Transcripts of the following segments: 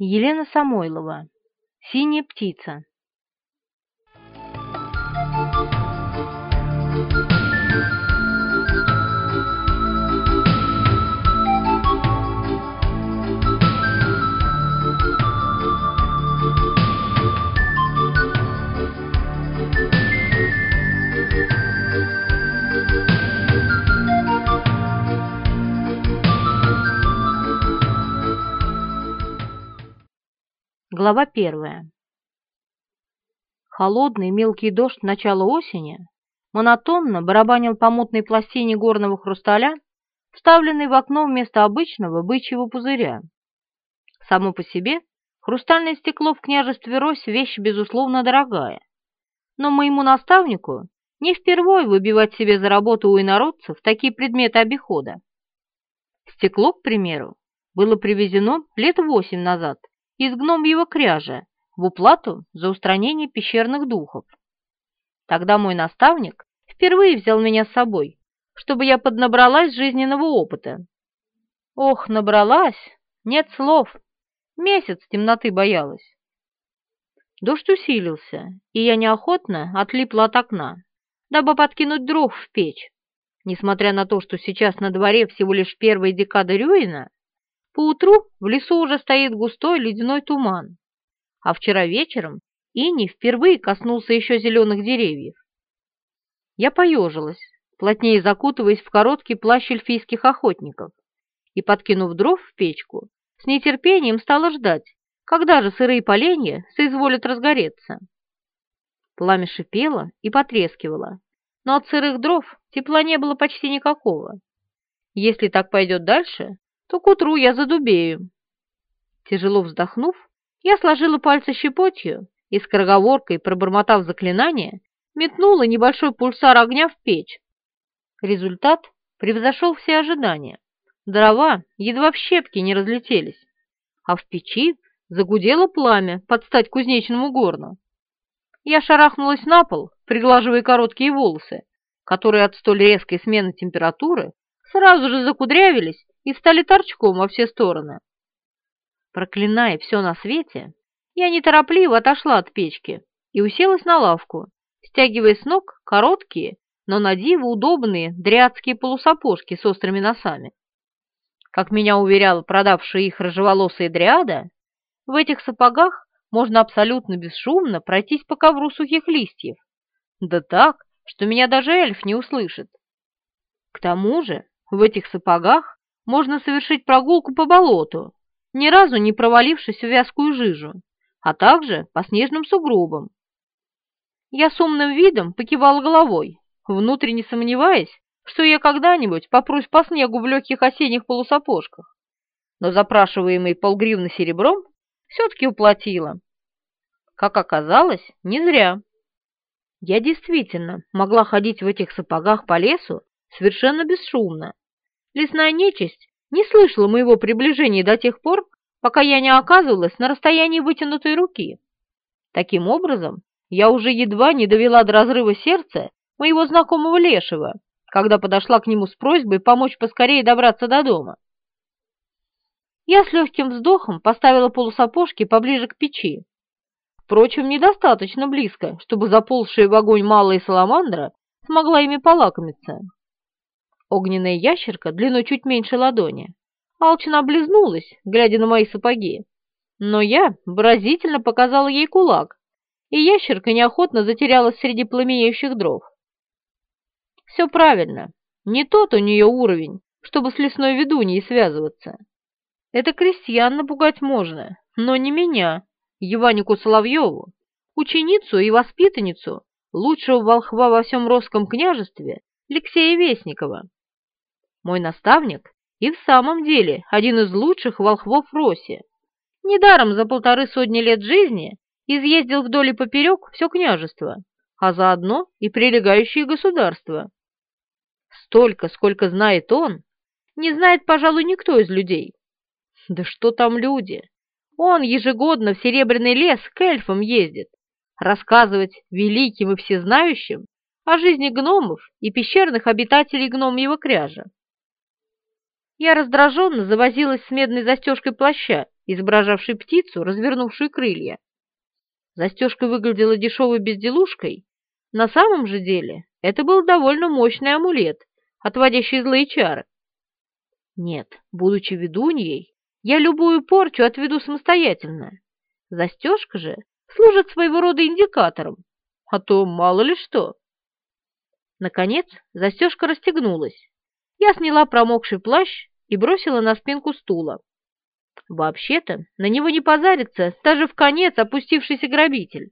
Елена Самойлова. Синяя птица. Глава первая. Холодный мелкий дождь начала осени монотонно барабанил по мутной пластине горного хрусталя, вставленной в окно вместо обычного бычьего пузыря. Само по себе хрустальное стекло в княжестве Рось вещь, безусловно, дорогая. Но моему наставнику не впервой выбивать себе за работу у инородцев такие предметы обихода. Стекло, к примеру, было привезено лет восемь назад из гномьего кряжа в уплату за устранение пещерных духов. Тогда мой наставник впервые взял меня с собой, чтобы я поднабралась жизненного опыта. Ох, набралась, нет слов, месяц темноты боялась. Дождь усилился, и я неохотно отлипла от окна, дабы подкинуть дров в печь. Несмотря на то, что сейчас на дворе всего лишь первая декада Рюина, Поутру в лесу уже стоит густой ледяной туман, а вчера вечером Ини впервые коснулся еще зеленых деревьев. Я поежилась, плотнее закутываясь в короткий плащ эльфийских охотников, и, подкинув дров в печку, с нетерпением стала ждать, когда же сырые поленья соизволят разгореться. Пламя шипело и потрескивало, но от сырых дров тепла не было почти никакого. Если так пойдет дальше, то к утру я задубею. Тяжело вздохнув, я сложила пальцы щепотью и, скороговоркой пробормотав заклинание, метнула небольшой пульсар огня в печь. Результат превзошел все ожидания. Дрова едва в щепки не разлетелись, а в печи загудело пламя под стать кузнечному горну. Я шарахнулась на пол, приглаживая короткие волосы, которые от столь резкой смены температуры сразу же закудрявились и встали торчком во все стороны. Проклиная все на свете, я неторопливо отошла от печки и уселась на лавку, стягивая с ног короткие, но на диво удобные дрядские полусапожки с острыми носами. Как меня уверяла продавшая их рыжеволосая дриада, в этих сапогах можно абсолютно бесшумно пройтись по ковру сухих листьев, да так, что меня даже эльф не услышит. К тому же в этих сапогах можно совершить прогулку по болоту, ни разу не провалившись в вязкую жижу, а также по снежным сугробам. Я с умным видом покивал головой, внутренне сомневаясь, что я когда-нибудь попрусь по снегу в легких осенних полусапожках. Но запрашиваемый полгривны серебром все-таки уплатила. Как оказалось, не зря. Я действительно могла ходить в этих сапогах по лесу совершенно бесшумно, Лесная нечисть не слышала моего приближения до тех пор, пока я не оказывалась на расстоянии вытянутой руки. Таким образом, я уже едва не довела до разрыва сердца моего знакомого Лешего, когда подошла к нему с просьбой помочь поскорее добраться до дома. Я с легким вздохом поставила полусапожки поближе к печи. Впрочем, недостаточно близко, чтобы заползшая в огонь малая саламандра смогла ими полакомиться. Огненная ящерка длиной чуть меньше ладони. Алчно облизнулась, глядя на мои сапоги. Но я выразительно показала ей кулак, и ящерка неохотно затерялась среди пламенеющих дров. Все правильно, не тот у нее уровень, чтобы с лесной ведуньей связываться. Это крестьян напугать можно, но не меня, Еванику Соловьеву, ученицу и воспитанницу лучшего волхва во всем Росском княжестве Алексея Вестникова. Мой наставник и в самом деле один из лучших волхвов Роси. Недаром за полторы сотни лет жизни изъездил вдоль и поперек все княжество, а заодно и прилегающие государства. Столько, сколько знает он, не знает, пожалуй, никто из людей. Да что там люди? Он ежегодно в Серебряный лес к эльфам ездит, рассказывать великим и всезнающим о жизни гномов и пещерных обитателей гномьего кряжа. Я раздраженно завозилась с медной застежкой плаща, изображавший птицу, развернувшую крылья. Застежка выглядела дешевой безделушкой. На самом же деле это был довольно мощный амулет, отводящий злые чары. Нет, будучи ведуньей, я любую порчу отведу самостоятельно. Застежка же служит своего рода индикатором, а то мало ли что. Наконец застежка расстегнулась. Я сняла промокший плащ и бросила на спинку стула. Вообще-то на него не позарится даже в конец опустившийся грабитель,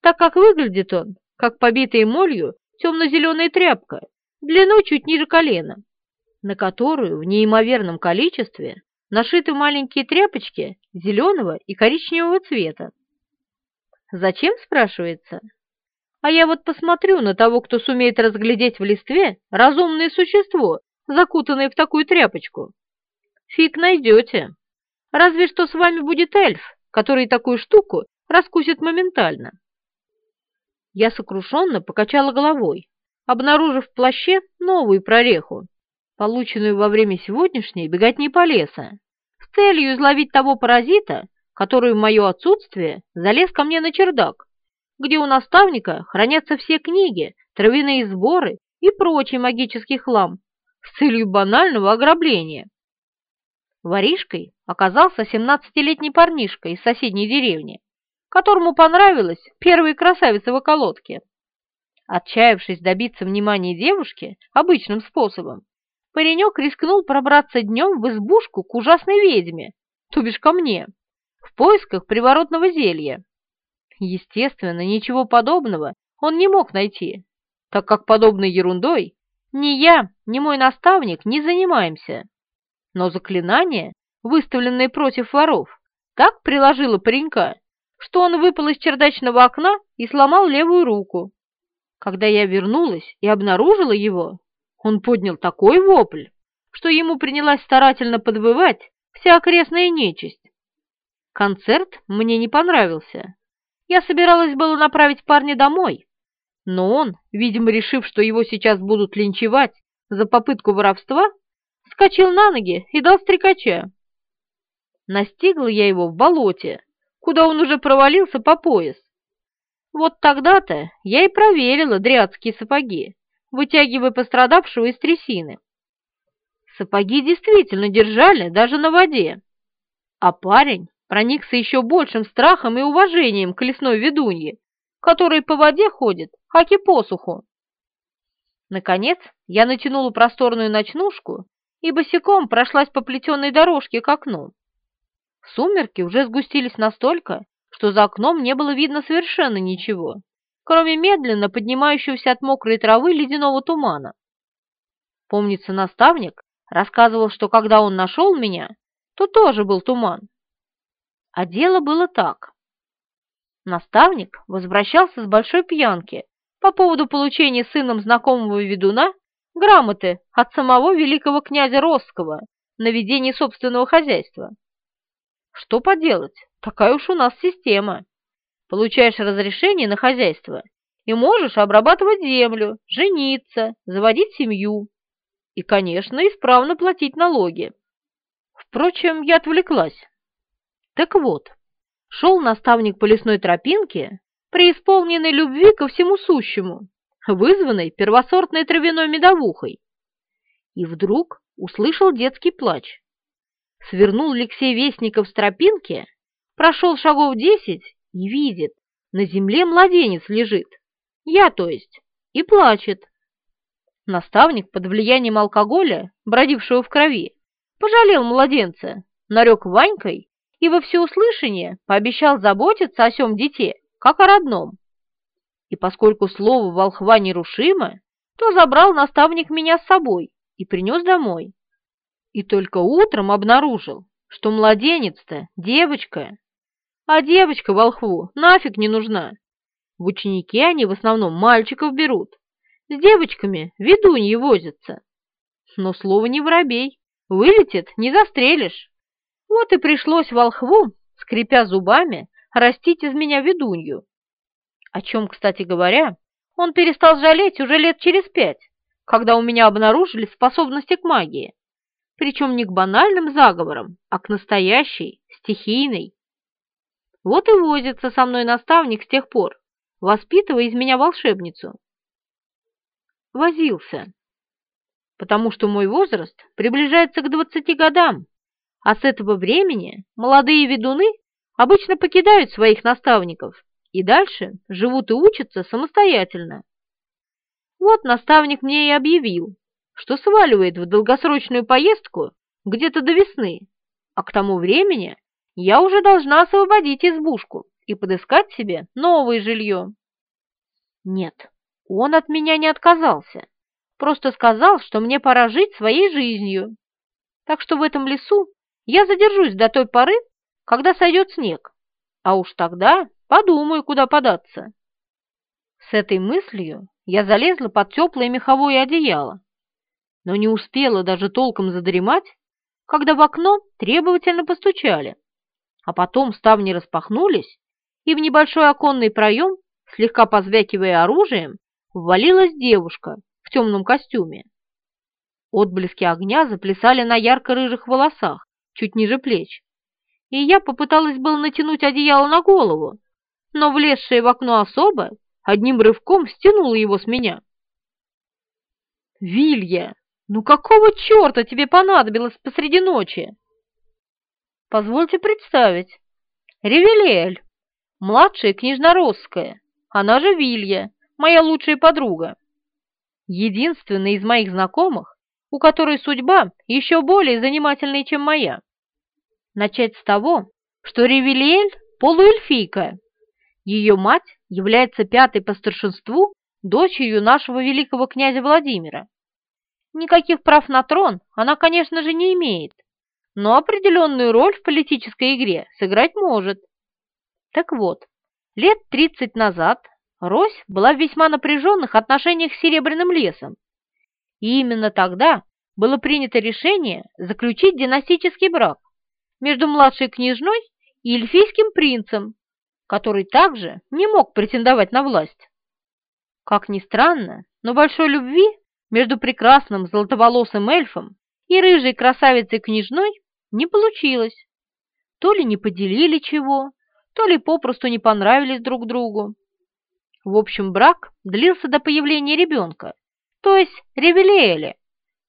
так как выглядит он, как побитая молью темно-зеленая тряпка, длиной чуть ниже колена, на которую в неимоверном количестве нашиты маленькие тряпочки зеленого и коричневого цвета. Зачем, спрашивается? А я вот посмотрю на того, кто сумеет разглядеть в листве разумное существо, закутанное в такую тряпочку. Фиг найдете. Разве что с вами будет эльф, который такую штуку раскусит моментально. Я сокрушенно покачала головой, обнаружив в плаще новую прореху, полученную во время сегодняшней беготни по лесу, с целью изловить того паразита, который в мое отсутствие залез ко мне на чердак, где у наставника хранятся все книги, травяные сборы и прочий магический хлам с целью банального ограбления. Воришкой оказался 17-летний парнишка из соседней деревни, которому понравилась первая красавица в околотке. Отчаявшись добиться внимания девушки обычным способом, паренек рискнул пробраться днем в избушку к ужасной ведьме, то бишь ко мне, в поисках приворотного зелья. Естественно, ничего подобного он не мог найти, так как подобной ерундой ни я, ни мой наставник не занимаемся. Но заклинание, выставленное против воров, так приложило паренька, что он выпал из чердачного окна и сломал левую руку. Когда я вернулась и обнаружила его, он поднял такой вопль, что ему принялась старательно подвывать вся окрестная нечисть. Концерт мне не понравился. Я собиралась было направить парня домой, но он, видимо, решив, что его сейчас будут линчевать за попытку воровства, скочил на ноги и дал стрекача. Настигла я его в болоте, куда он уже провалился по пояс. Вот тогда-то я и проверила дрядские сапоги вытягивая пострадавшего из трясины. Сапоги действительно держали даже на воде, а парень проникся еще большим страхом и уважением к лесной ведунье, который по воде ходит, хаки посуху. Наконец я натянула просторную ночнушку и босиком прошлась по плетеной дорожке к окну. Сумерки уже сгустились настолько, что за окном не было видно совершенно ничего кроме медленно поднимающегося от мокрой травы ледяного тумана. Помнится, наставник рассказывал, что когда он нашел меня, то тоже был туман. А дело было так. Наставник возвращался с большой пьянки по поводу получения сыном знакомого ведуна грамоты от самого великого князя Росского на ведение собственного хозяйства. Что поделать, такая уж у нас система получаешь разрешение на хозяйство и можешь обрабатывать землю, жениться, заводить семью и, конечно, исправно платить налоги. Впрочем, я отвлеклась. Так вот, шел наставник по лесной тропинке, преисполненной любви ко всему сущему, вызванной первосортной травяной медовухой. И вдруг услышал детский плач. Свернул Алексей Вестников с тропинки, прошел шагов десять и видит, на земле младенец лежит, я то есть, и плачет. Наставник под влиянием алкоголя, бродившего в крови, пожалел младенца, нарек Ванькой и во всеуслышание пообещал заботиться о сём дите, как о родном. И поскольку слово волхва нерушимо, то забрал наставник меня с собой и принес домой. И только утром обнаружил, что младенец-то девочка, а девочка волхву нафиг не нужна. В ученики они в основном мальчиков берут. С девочками ведуньи возятся. Но слово не воробей. Вылетит, не застрелишь. Вот и пришлось волхву, скрипя зубами, растить из меня ведунью. О чем, кстати говоря, он перестал жалеть уже лет через пять, когда у меня обнаружили способности к магии. Причем не к банальным заговорам, а к настоящей, стихийной. Вот и возится со мной наставник с тех пор, воспитывая из меня волшебницу. Возился, потому что мой возраст приближается к двадцати годам, а с этого времени молодые ведуны обычно покидают своих наставников и дальше живут и учатся самостоятельно. Вот наставник мне и объявил, что сваливает в долгосрочную поездку где-то до весны, а к тому времени я уже должна освободить избушку и подыскать себе новое жилье. Нет, он от меня не отказался, просто сказал, что мне пора жить своей жизнью. Так что в этом лесу я задержусь до той поры, когда сойдет снег, а уж тогда подумаю, куда податься. С этой мыслью я залезла под теплое меховое одеяло, но не успела даже толком задремать, когда в окно требовательно постучали а потом ставни распахнулись, и в небольшой оконный проем, слегка позвякивая оружием, ввалилась девушка в темном костюме. Отблески огня заплясали на ярко-рыжих волосах, чуть ниже плеч, и я попыталась было натянуть одеяло на голову, но влезшая в окно особа одним рывком стянула его с меня. «Вилья, ну какого черта тебе понадобилось посреди ночи?» Позвольте представить. Ревелиэль, младшая княжноросская, она же Вилья, моя лучшая подруга. Единственная из моих знакомых, у которой судьба еще более занимательная, чем моя. Начать с того, что Ревелиэль – полуэльфийка. Ее мать является пятой по старшинству дочерью нашего великого князя Владимира. Никаких прав на трон она, конечно же, не имеет, но определенную роль в политической игре сыграть может. Так вот, лет 30 назад Рось была в весьма напряженных отношениях с Серебряным лесом, и именно тогда было принято решение заключить династический брак между младшей княжной и эльфийским принцем, который также не мог претендовать на власть. Как ни странно, но большой любви между прекрасным золотоволосым эльфом и рыжей красавицей-княжной не получилось. То ли не поделили чего, то ли попросту не понравились друг другу. В общем, брак длился до появления ребенка, то есть Ревелиэля,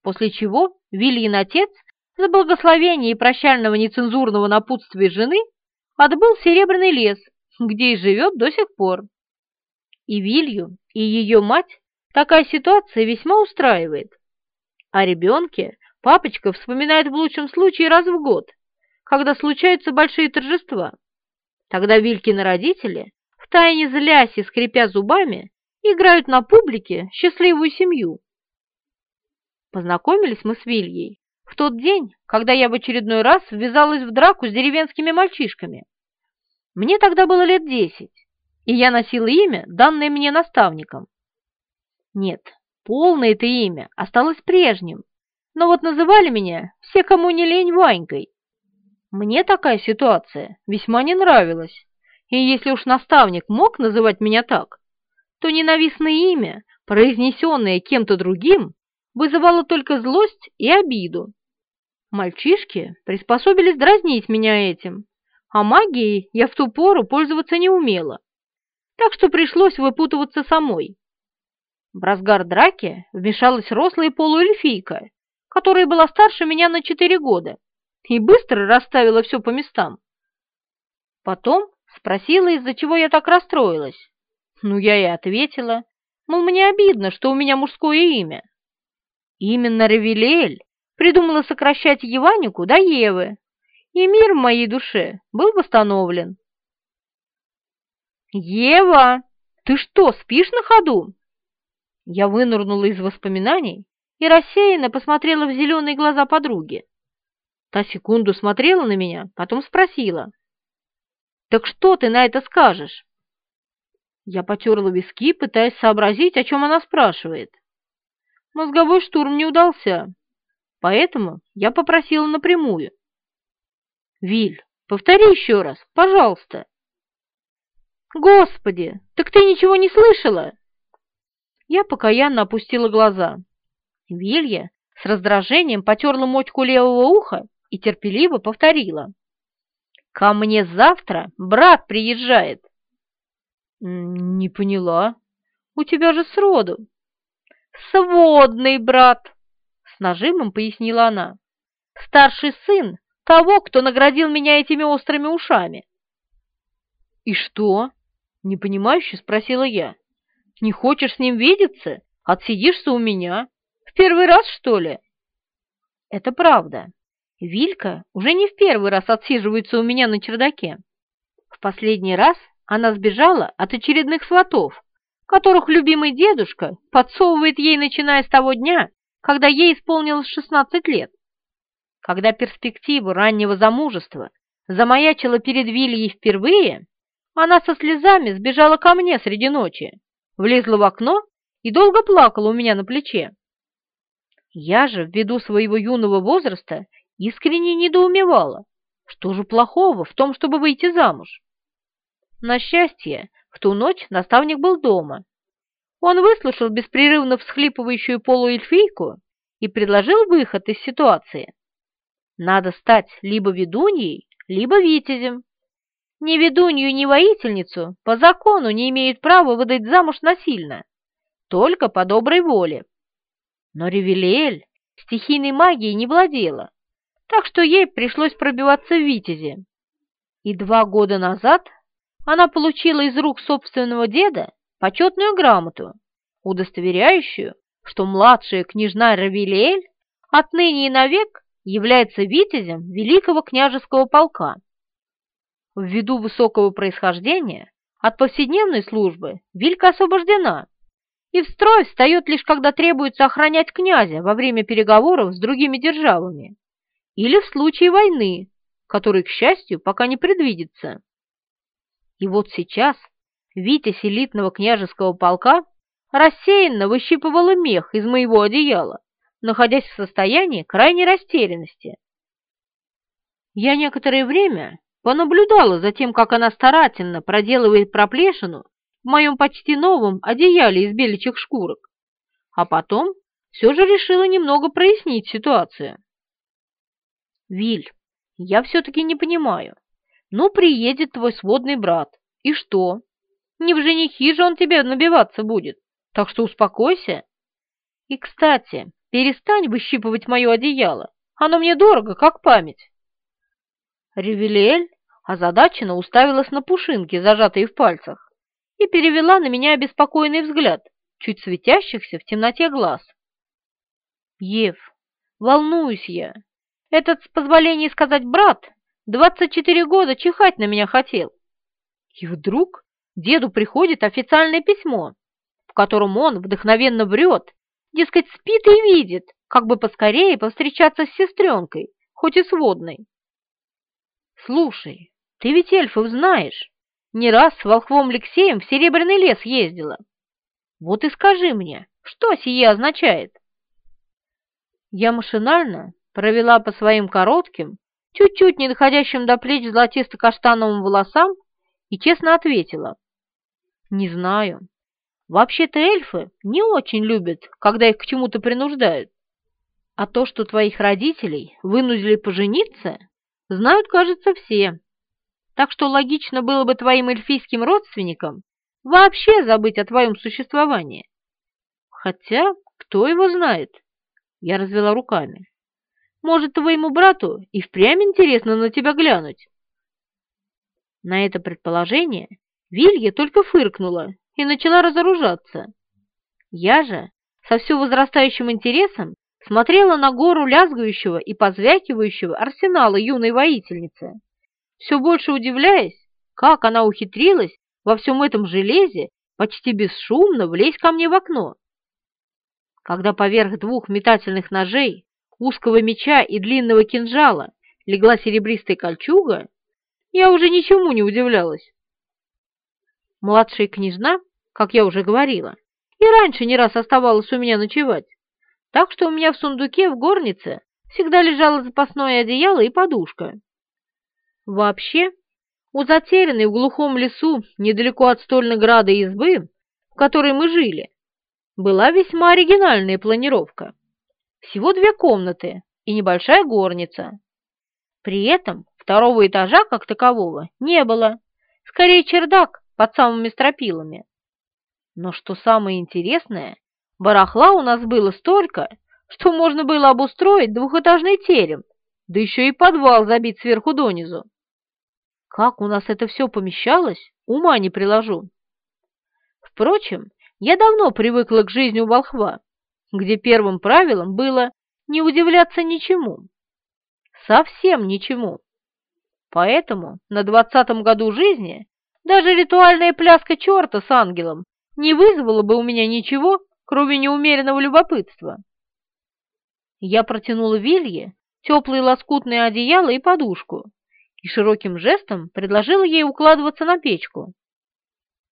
после чего Вильин отец за благословение и прощального нецензурного напутствия жены отбыл Серебряный лес, где и живет до сих пор. И Вилью, и ее мать такая ситуация весьма устраивает. О ребенке Папочка вспоминает в лучшем случае раз в год, когда случаются большие торжества. Тогда Вилькины родители, втайне злясь и скрипя зубами, играют на публике счастливую семью. Познакомились мы с Вильей в тот день, когда я в очередной раз ввязалась в драку с деревенскими мальчишками. Мне тогда было лет десять, и я носила имя, данное мне наставником. Нет, полное это имя осталось прежним, но вот называли меня все, кому не лень, Ванькой. Мне такая ситуация весьма не нравилась, и если уж наставник мог называть меня так, то ненавистное имя, произнесенное кем-то другим, вызывало только злость и обиду. Мальчишки приспособились дразнить меня этим, а магией я в ту пору пользоваться не умела, так что пришлось выпутываться самой. В разгар драки вмешалась рослая полуэльфийка которая была старше меня на четыре года, и быстро расставила все по местам. Потом спросила, из-за чего я так расстроилась. Ну, я и ответила, мол, мне обидно, что у меня мужское имя. Именно Равелиэль придумала сокращать Еванику до Евы, и мир в моей душе был восстановлен. «Ева, ты что, спишь на ходу?» Я вынырнула из воспоминаний и рассеянно посмотрела в зеленые глаза подруги. Та секунду смотрела на меня, потом спросила. «Так что ты на это скажешь?» Я потерла виски, пытаясь сообразить, о чем она спрашивает. Мозговой штурм не удался, поэтому я попросила напрямую. «Виль, повтори еще раз, пожалуйста». «Господи, так ты ничего не слышала?» Я покаянно опустила глаза. Вилья с раздражением потерла мочку левого уха и терпеливо повторила. Ко мне завтра брат приезжает. Не поняла. У тебя же сроду. Сводный брат, с нажимом пояснила она. Старший сын того, кто наградил меня этими острыми ушами. И что? Непонимающе спросила я. Не хочешь с ним видеться? Отсидишься у меня? В первый раз, что ли? Это правда. Вилька уже не в первый раз отсиживается у меня на чердаке. В последний раз она сбежала от очередных сватов, которых любимый дедушка подсовывает ей, начиная с того дня, когда ей исполнилось 16 лет. Когда перспектива раннего замужества замаячила перед Вильей впервые, она со слезами сбежала ко мне среди ночи, влезла в окно и долго плакала у меня на плече. Я же, ввиду своего юного возраста, искренне недоумевала, что же плохого в том, чтобы выйти замуж. На счастье, в ту ночь наставник был дома. Он выслушал беспрерывно всхлипывающую полуэльфийку и предложил выход из ситуации. Надо стать либо ведуньей, либо витязем. Ни ведунью, ни воительницу по закону не имеют права выдать замуж насильно, только по доброй воле. Но Ревелиэль стихийной магией не владела, так что ей пришлось пробиваться в Витязе. И два года назад она получила из рук собственного деда почетную грамоту, удостоверяющую, что младшая княжна Равилиэль отныне и навек является витязем Великого княжеского полка. Ввиду высокого происхождения от повседневной службы Вилька освобождена и в строй встает лишь когда требуется охранять князя во время переговоров с другими державами или в случае войны, которой, к счастью, пока не предвидится. И вот сейчас Витязь элитного княжеского полка рассеянно выщипывала мех из моего одеяла, находясь в состоянии крайней растерянности. Я некоторое время понаблюдала за тем, как она старательно проделывает проплешину в моем почти новом одеяле из беличьих шкурок, а потом все же решила немного прояснить ситуацию. Виль, я все-таки не понимаю. Ну, приедет твой сводный брат. И что? Не в женихи же он тебе набиваться будет. Так что успокойся. И, кстати, перестань выщипывать мое одеяло. Оно мне дорого, как память. Ревелиэль озадаченно уставилась на пушинки, зажатые в пальцах, и перевела на меня обеспокоенный взгляд, чуть светящихся в темноте глаз. Ев, волнуюсь я, этот, с позволения сказать, брат, 24 года чихать на меня хотел. И вдруг деду приходит официальное письмо, в котором он вдохновенно врет, дескать, спит и видит, как бы поскорее повстречаться с сестренкой, хоть и сводной. Слушай, ты ведь эльфов знаешь, не раз с волхвом Алексеем в Серебряный лес ездила. Вот и скажи мне, что сие означает? Я машинально провела по своим коротким, чуть-чуть не доходящим до плеч золотисто-каштановым волосам и честно ответила. «Не знаю. Вообще-то эльфы не очень любят, когда их к чему-то принуждают. А то, что твоих родителей вынудили пожениться, знают, кажется, все. Так что логично было бы твоим эльфийским родственникам вообще забыть о твоем существовании. Хотя, кто его знает?» Я развела руками. Может, твоему брату и впрямь интересно на тебя глянуть?» На это предположение Вилья только фыркнула и начала разоружаться. Я же со все возрастающим интересом смотрела на гору лязгающего и позвякивающего арсенала юной воительницы, все больше удивляясь, как она ухитрилась во всем этом железе почти бесшумно влезть ко мне в окно. Когда поверх двух метательных ножей узкого меча и длинного кинжала легла серебристая кольчуга, я уже ничему не удивлялась. Младшая княжна, как я уже говорила, и раньше не раз оставалась у меня ночевать, так что у меня в сундуке в горнице всегда лежало запасное одеяло и подушка. Вообще, у затерянной в глухом лесу, недалеко от Стольнограда избы, в которой мы жили, была весьма оригинальная планировка. Всего две комнаты и небольшая горница. При этом Второго этажа, как такового, не было. Скорее чердак под самыми стропилами. Но что самое интересное, барахла у нас было столько, что можно было обустроить двухэтажный терем, да еще и подвал забить сверху донизу. Как у нас это все помещалось, ума не приложу. Впрочем, я давно привыкла к жизни у волхва, где первым правилом было не удивляться ничему. Совсем ничему. Поэтому на двадцатом году жизни даже ритуальная пляска черта с ангелом не вызвала бы у меня ничего, кроме неумеренного любопытства. Я протянула Вилье теплые лоскутные одеяло и подушку и широким жестом предложила ей укладываться на печку.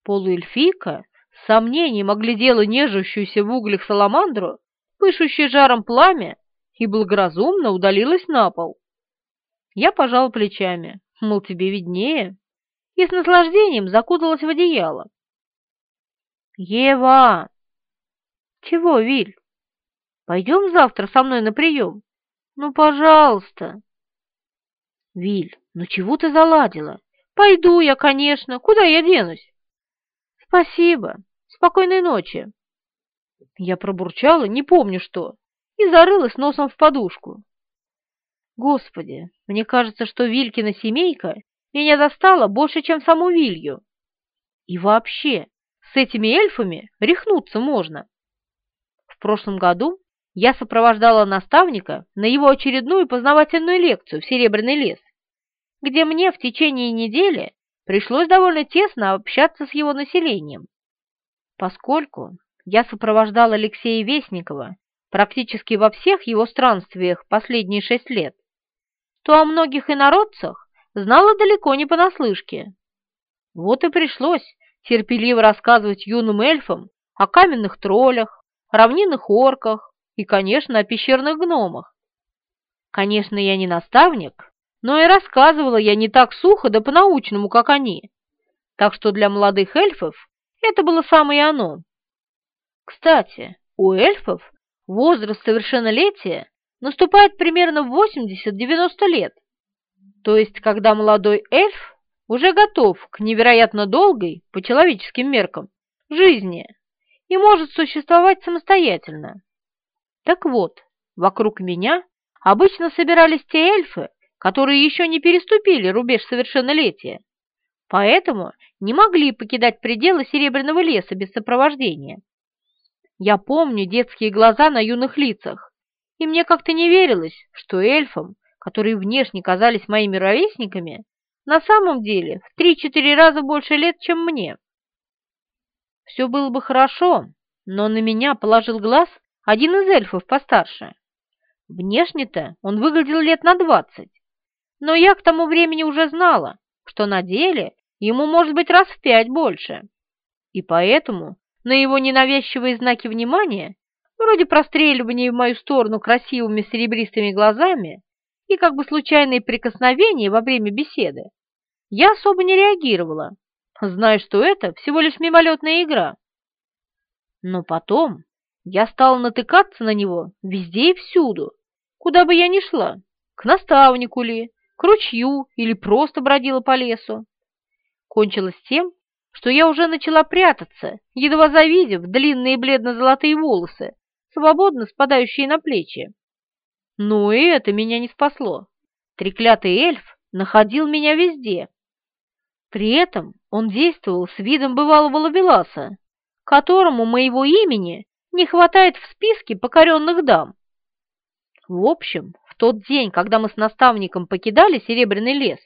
Полуэльфийка с сомнением оглядела нежащуюся в углях саламандру, пышущее жаром пламя, и благоразумно удалилась на пол. Я пожал плечами, мол, тебе виднее, и с наслаждением закуталась в одеяло. «Ева!» «Чего, Виль? Пойдем завтра со мной на прием? Ну, пожалуйста!» «Виль, ну чего ты заладила? Пойду я, конечно. Куда я денусь?» «Спасибо. Спокойной ночи!» Я пробурчала, не помню что, и зарылась носом в подушку. Господи, мне кажется, что Вилькина семейка меня достала больше, чем саму Вилью. И вообще, с этими эльфами рехнуться можно. В прошлом году я сопровождала наставника на его очередную познавательную лекцию в Серебряный лес, где мне в течение недели пришлось довольно тесно общаться с его населением. Поскольку я сопровождала Алексея Вестникова практически во всех его странствиях последние шесть лет, то о многих инородцах знала далеко не понаслышке. Вот и пришлось терпеливо рассказывать юным эльфам о каменных троллях, равнинных орках и, конечно, о пещерных гномах. Конечно, я не наставник, но и рассказывала я не так сухо да по-научному, как они, так что для молодых эльфов это было самое оно. Кстати, у эльфов возраст совершеннолетия наступает примерно в 80-90 лет, то есть когда молодой эльф уже готов к невероятно долгой, по человеческим меркам, жизни и может существовать самостоятельно. Так вот, вокруг меня обычно собирались те эльфы, которые еще не переступили рубеж совершеннолетия, поэтому не могли покидать пределы Серебряного леса без сопровождения. Я помню детские глаза на юных лицах, и мне как-то не верилось, что эльфам, которые внешне казались моими ровесниками, на самом деле в три-четыре раза больше лет, чем мне. Все было бы хорошо, но на меня положил глаз один из эльфов постарше. Внешне-то он выглядел лет на двадцать, но я к тому времени уже знала, что на деле ему может быть раз в пять больше, и поэтому на его ненавязчивые знаки внимания вроде простреливания в мою сторону красивыми серебристыми глазами и как бы случайные прикосновения во время беседы, я особо не реагировала, зная, что это всего лишь мимолетная игра. Но потом я стала натыкаться на него везде и всюду, куда бы я ни шла, к наставнику ли, к ручью или просто бродила по лесу. Кончилось тем, что я уже начала прятаться, едва завидев длинные бледно-золотые волосы, свободно спадающие на плечи. Но и это меня не спасло. Треклятый эльф находил меня везде. При этом он действовал с видом бывалого лавеласа, которому моего имени не хватает в списке покоренных дам. В общем, в тот день, когда мы с наставником покидали Серебряный лес,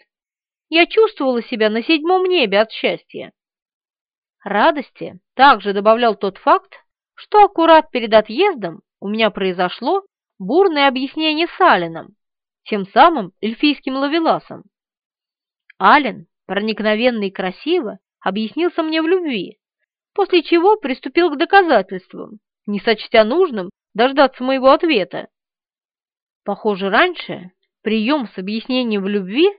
я чувствовала себя на седьмом небе от счастья. Радости также добавлял тот факт, что аккурат перед отъездом у меня произошло бурное объяснение с Алином, тем самым эльфийским лавеласом. Ален, проникновенно и красиво, объяснился мне в любви, после чего приступил к доказательствам, не сочтя нужным дождаться моего ответа. Похоже, раньше прием с объяснением в любви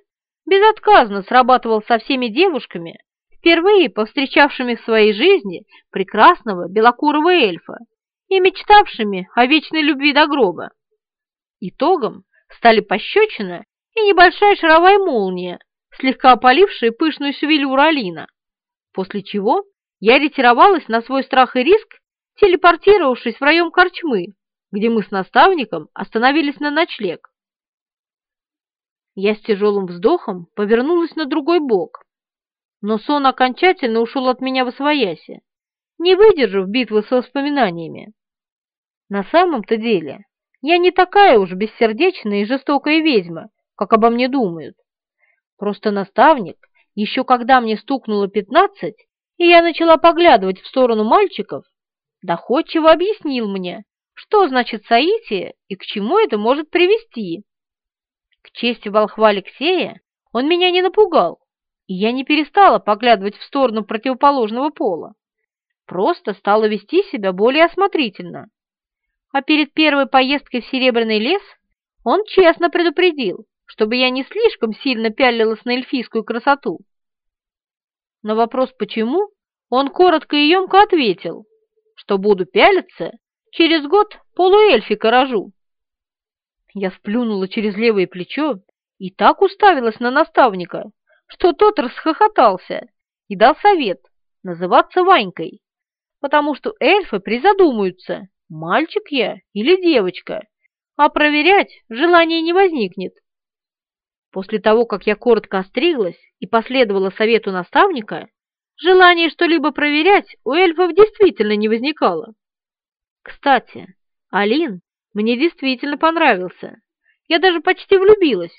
безотказно срабатывал со всеми девушками, впервые повстречавшими в своей жизни прекрасного белокурого эльфа и мечтавшими о вечной любви до гроба. Итогом стали пощечина и небольшая шаровая молния, слегка опалившая пышную шевелюру Алина, после чего я ретировалась на свой страх и риск, телепортировавшись в район корчмы, где мы с наставником остановились на ночлег. Я с тяжелым вздохом повернулась на другой бок, но сон окончательно ушел от меня в освояси, не выдержав битвы с воспоминаниями. На самом-то деле я не такая уж бессердечная и жестокая ведьма, как обо мне думают. Просто наставник, еще когда мне стукнуло пятнадцать, и я начала поглядывать в сторону мальчиков, доходчиво объяснил мне, что значит соитие и к чему это может привести. К чести волхва Алексея он меня не напугал, и я не перестала поглядывать в сторону противоположного пола, просто стала вести себя более осмотрительно. А перед первой поездкой в Серебряный лес он честно предупредил, чтобы я не слишком сильно пялилась на эльфийскую красоту. На вопрос «почему?» он коротко и емко ответил, что буду пялиться, через год полуэльфика рожу. Я сплюнула через левое плечо и так уставилась на наставника, что тот расхохотался и дал совет называться Ванькой, потому что эльфы призадумаются, мальчик я или девочка, а проверять желания не возникнет. После того, как я коротко остриглась и последовала совету наставника, желания что-либо проверять у эльфов действительно не возникало. Кстати, Алин мне действительно понравился. Я даже почти влюбилась.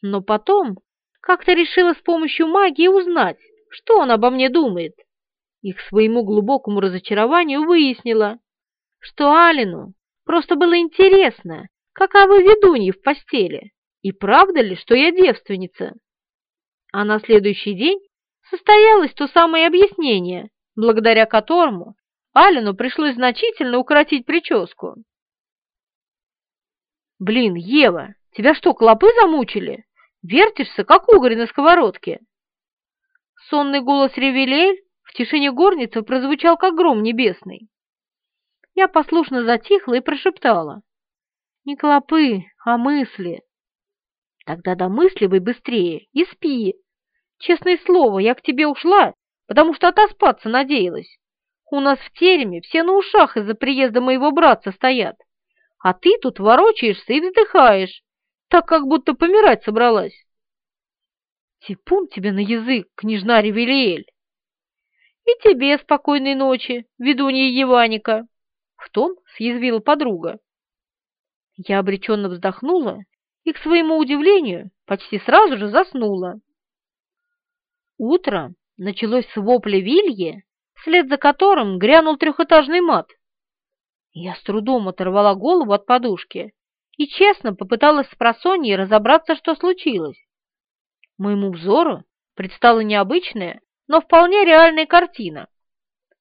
Но потом как-то решила с помощью магии узнать, что он обо мне думает. И к своему глубокому разочарованию выяснила, что Алину просто было интересно, каковы ведуньи в постели, и правда ли, что я девственница. А на следующий день состоялось то самое объяснение, благодаря которому Алину пришлось значительно укоротить прическу. «Блин, Ева, тебя что, клопы замучили? Вертишься, как угорь на сковородке!» Сонный голос Ревелель в тишине горницы прозвучал, как гром небесный. Я послушно затихла и прошептала. «Не клопы, а мысли!» «Тогда домысливай быстрее и спи! Честное слово, я к тебе ушла, потому что отоспаться надеялась. У нас в тереме все на ушах из-за приезда моего братца стоят а ты тут ворочаешься и вздыхаешь, так как будто помирать собралась. Типун тебе на язык, княжна Ревелиэль. И тебе спокойной ночи, ведунья Еваника, в том съязвила подруга. Я обреченно вздохнула и, к своему удивлению, почти сразу же заснула. Утро началось с вопля Вильи, вслед за которым грянул трехэтажный мат — я с трудом оторвала голову от подушки и честно попыталась с просоньей разобраться, что случилось. Моему взору предстала необычная, но вполне реальная картина.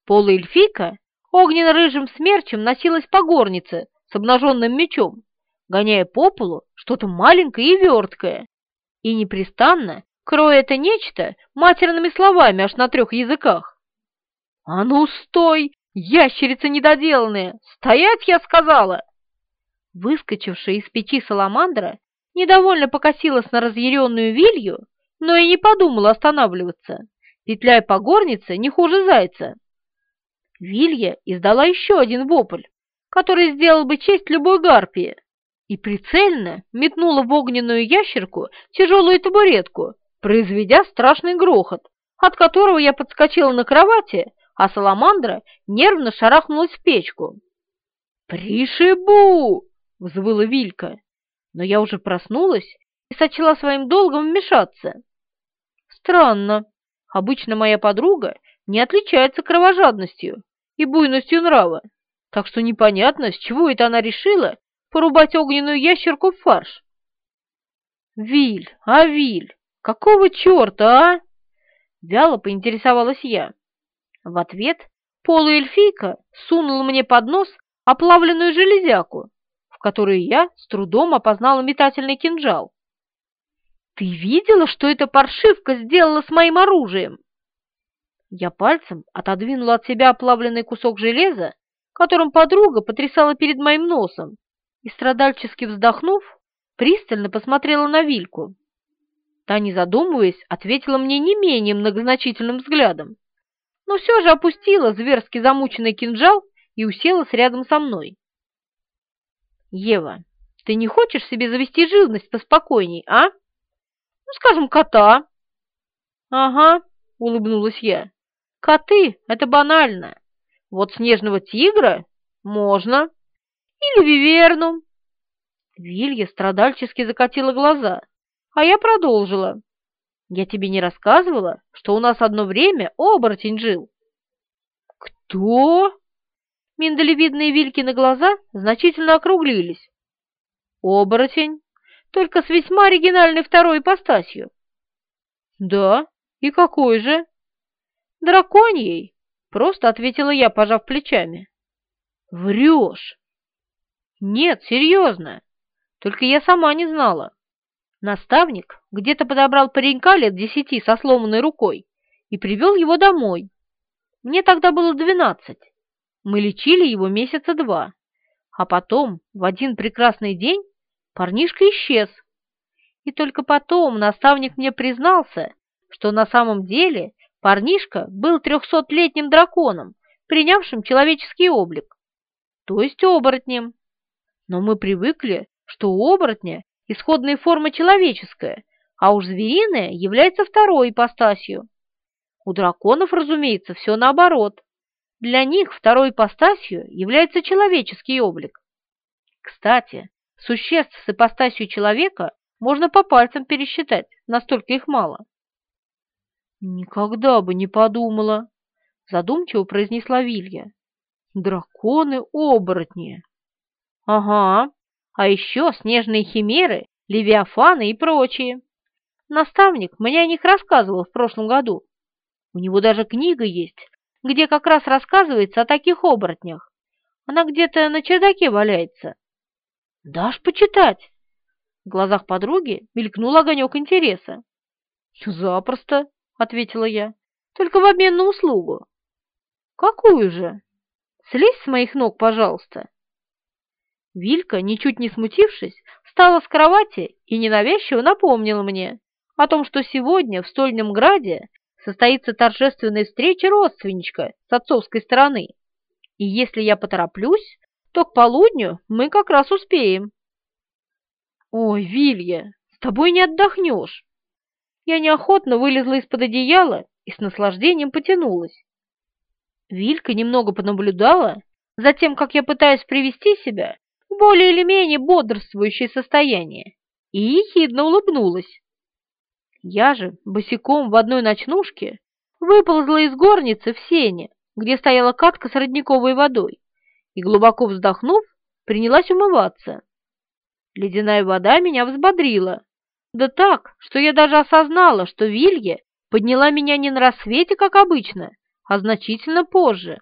Полуэльфийка огненно-рыжим смерчем носилась по горнице с обнаженным мечом, гоняя по полу что-то маленькое и верткое, и непрестанно кроя это нечто матерными словами аж на трех языках. «А ну, стой! «Ящерица недоделанная! Стоять, я сказала!» Выскочившая из печи саламандра недовольно покосилась на разъяренную вилью, но и не подумала останавливаться, петляя по горнице не хуже зайца. Вилья издала еще один вопль, который сделал бы честь любой гарпии, и прицельно метнула в огненную ящерку тяжелую табуретку, произведя страшный грохот, от которого я подскочила на кровати а саламандра нервно шарахнулась в печку. «Пришибу!» — взвыла Вилька, но я уже проснулась и сочла своим долгом вмешаться. Странно, обычно моя подруга не отличается кровожадностью и буйностью нрава, так что непонятно, с чего это она решила порубать огненную ящерку в фарш. «Виль, а Виль, какого черта, а?» Вяло поинтересовалась я. В ответ полуэльфийка сунула мне под нос оплавленную железяку, в которой я с трудом опознала метательный кинжал. «Ты видела, что эта паршивка сделала с моим оружием?» Я пальцем отодвинула от себя оплавленный кусок железа, которым подруга потрясала перед моим носом, и, страдальчески вздохнув, пристально посмотрела на Вильку. Та, не задумываясь, ответила мне не менее многозначительным взглядом, но все же опустила зверски замученный кинжал и уселась рядом со мной. «Ева, ты не хочешь себе завести живность поспокойней, а? Ну, скажем, кота». «Ага», — улыбнулась я. «Коты — это банально. Вот снежного тигра можно. Или виверну». Вилья страдальчески закатила глаза, а я продолжила. «Я тебе не рассказывала, что у нас одно время оборотень жил?» «Кто?» Миндалевидные Вилькины глаза значительно округлились. «Оборотень, только с весьма оригинальной второй ипостасью». «Да? И какой же?» «Драконьей», — просто ответила я, пожав плечами. «Врешь!» «Нет, серьезно. Только я сама не знала. Наставник где-то подобрал паренька лет десяти со сломанной рукой и привел его домой. Мне тогда было двенадцать. Мы лечили его месяца два, а потом, в один прекрасный день, парнишка исчез. И только потом наставник мне признался, что на самом деле парнишка был трехсотлетним драконом, принявшим человеческий облик, то есть оборотнем. Но мы привыкли, что у оборотня исходная форма человеческая, а уж звериная является второй ипостасью. У драконов, разумеется, все наоборот. Для них второй ипостасью является человеческий облик. Кстати, существ с ипостасью человека можно по пальцам пересчитать, настолько их мало. «Никогда бы не подумала», — задумчиво произнесла Вилья. «Драконы-оборотни». «Ага, а еще снежные химеры, левиафаны и прочие. Наставник мне о них рассказывал в прошлом году. У него даже книга есть, где как раз рассказывается о таких оборотнях. Она где-то на чердаке валяется. Дашь почитать?» В глазах подруги мелькнул огонек интереса. «Запросто», — ответила я, — «только в обмен на услугу». «Какую же? Слезь с моих ног, пожалуйста». Вилька, ничуть не смутившись, встала с кровати и ненавязчиво напомнила мне о том, что сегодня в Стольном Граде состоится торжественная встреча родственничка с отцовской стороны, и если я потороплюсь, то к полудню мы как раз успеем. Ой, Вилья, с тобой не отдохнешь. Я неохотно вылезла из-под одеяла и с наслаждением потянулась. Вилька немного понаблюдала за тем, как я пытаюсь привести себя в более или менее бодрствующее состояние, и ехидно улыбнулась. Я же босиком в одной ночнушке выползла из горницы в сене, где стояла катка с родниковой водой, и, глубоко вздохнув, принялась умываться. Ледяная вода меня взбодрила, да так, что я даже осознала, что Вилье подняла меня не на рассвете, как обычно, а значительно позже.